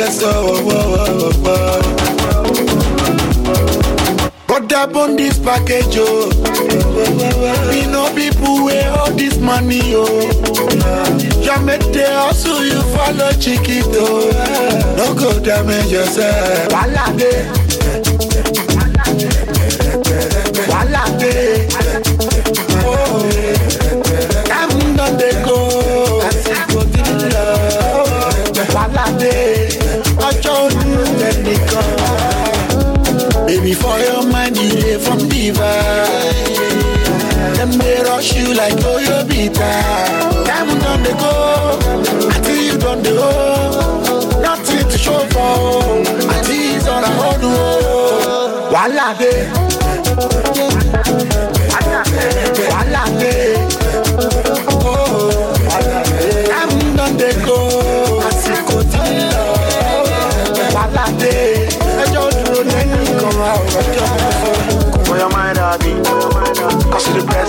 ancestor. Oh oh, oh, oh, oh, oh. But that on this package, oh. We know people where all this money, oh. You make the hustle, you follow chiquito. No go damage yourself. Rush you like Oyo Bita. Time done they go. Until you done the oh. Nothing to show for. Until it's all I want to oh. Walade. Oh. Time done they go. Dúró lẹ́yìn kan àwọn ọjọ́ fún. For your mind, I be.